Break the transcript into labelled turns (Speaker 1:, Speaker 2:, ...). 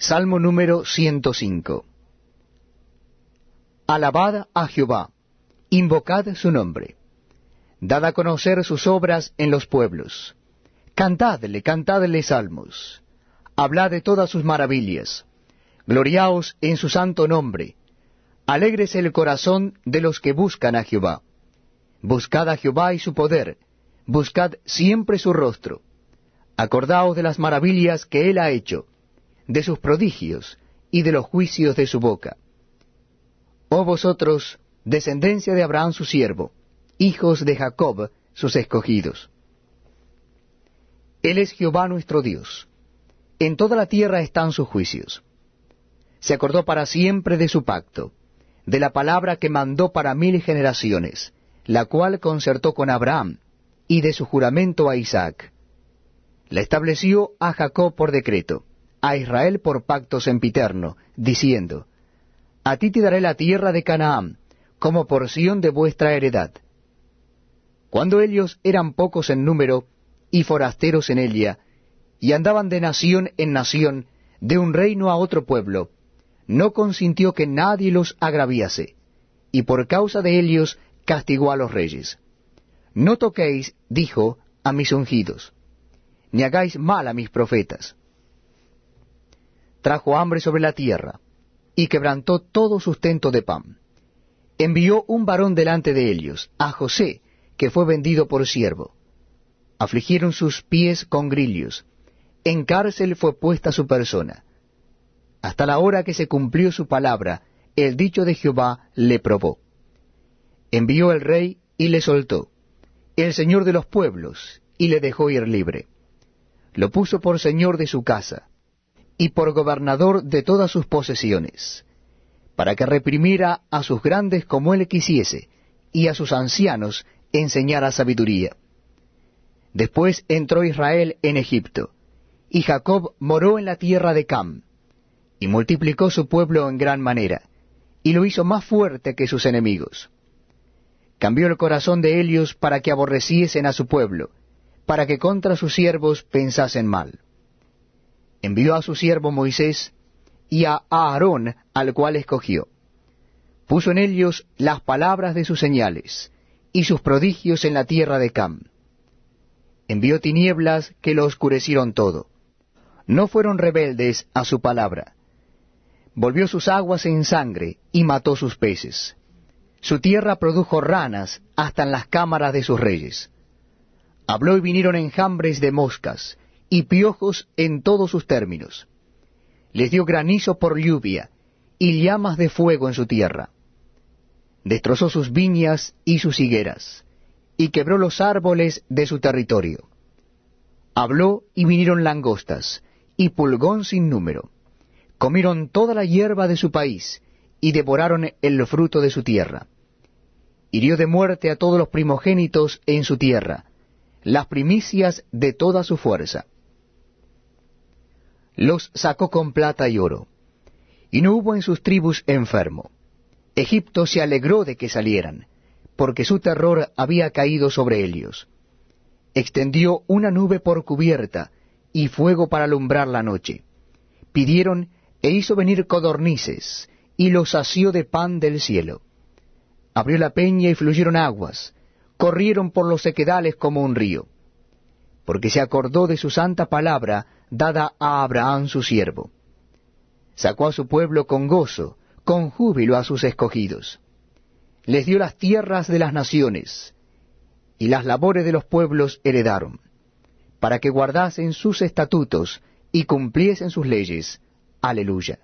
Speaker 1: Salmo número 105. Alabad a Jehová, invocad su nombre, dad a conocer sus obras en los pueblos, cantadle, cantadle salmos, hablad de todas sus maravillas, gloriaos en su santo nombre, alégrese el corazón de los que buscan a Jehová. Buscad a Jehová y su poder, buscad siempre su rostro. Acordaos de las maravillas que él ha hecho, de sus prodigios y de los juicios de su boca. Oh vosotros, descendencia de Abraham su siervo, hijos de Jacob sus escogidos. Él es Jehová nuestro Dios. En toda la tierra están sus juicios. Se acordó para siempre de su pacto, de la palabra que mandó para mil generaciones, la cual concertó con Abraham, y de su juramento a Isaac. La estableció a Jacob por decreto a Israel por pacto sempiterno, diciendo, A ti te daré la tierra de Canaán, como porción de vuestra heredad. Cuando ellos eran pocos en número y forasteros en ella, y andaban de nación en nación, de un reino a otro pueblo, no consintió que nadie los agraviase, y por causa de ellos castigó a los reyes. No toquéis, dijo, a mis ungidos, ni hagáis mal a mis profetas trajo hambre sobre la tierra, y quebrantó todo sustento de pan. Envió un varón delante de ellos, a José, que fue vendido por siervo. Afligieron sus pies con grillos, en cárcel fue puesta su persona. Hasta la hora que se cumplió su palabra, el dicho de Jehová le probó. Envió el rey y le soltó, el señor de los pueblos, y le dejó ir libre. Lo puso por señor de su casa, y por gobernador de todas sus posesiones, para que reprimiera a sus grandes como él quisiese, y a sus ancianos enseñara sabiduría. Después entró Israel en Egipto, y Jacob moró en la tierra de Cam, y multiplicó su pueblo en gran manera, y lo hizo más fuerte que sus enemigos. Cambió el corazón de ellos para que aborreciesen a su pueblo, para que contra sus siervos pensasen mal envió a su siervo Moisés y a Aarón, al cual escogió. Puso en ellos las palabras de sus señales y sus prodigios en la tierra de Cam. Envió tinieblas que lo oscurecieron todo. No fueron rebeldes a su palabra. Volvió sus aguas en sangre y mató sus peces. Su tierra produjo ranas hasta en las cámaras de sus reyes. Habló y vinieron enjambres de moscas, y piojos en todos sus términos. Les dio granizo por lluvia y llamas de fuego en su tierra. Destrozó sus viñas y sus higueras, y quebró los árboles de su territorio. Habló y vinieron langostas, y pulgón sin número. Comieron toda la hierba de su país, y devoraron el fruto de su tierra. Hirió de muerte a todos los primogénitos en su tierra, las primicias de toda su fuerza los sacó con plata y oro, y no hubo en sus tribus enfermo. Egipto se alegró de que salieran, porque su terror había caído sobre ellos. Extendió una nube por cubierta y fuego para alumbrar la noche. Pidieron e hizo venir codornices, y los sació de pan del cielo. Abrió la peña y fluyeron aguas, corrieron por los sequedales como un río. Porque se acordó de su santa palabra, dada a Abraham su siervo. Sacó a su pueblo con gozo, con júbilo a sus escogidos. Les dio las tierras de las naciones, y las labores de los pueblos heredaron, para que guardasen sus estatutos y cumpliesen sus leyes. Aleluya.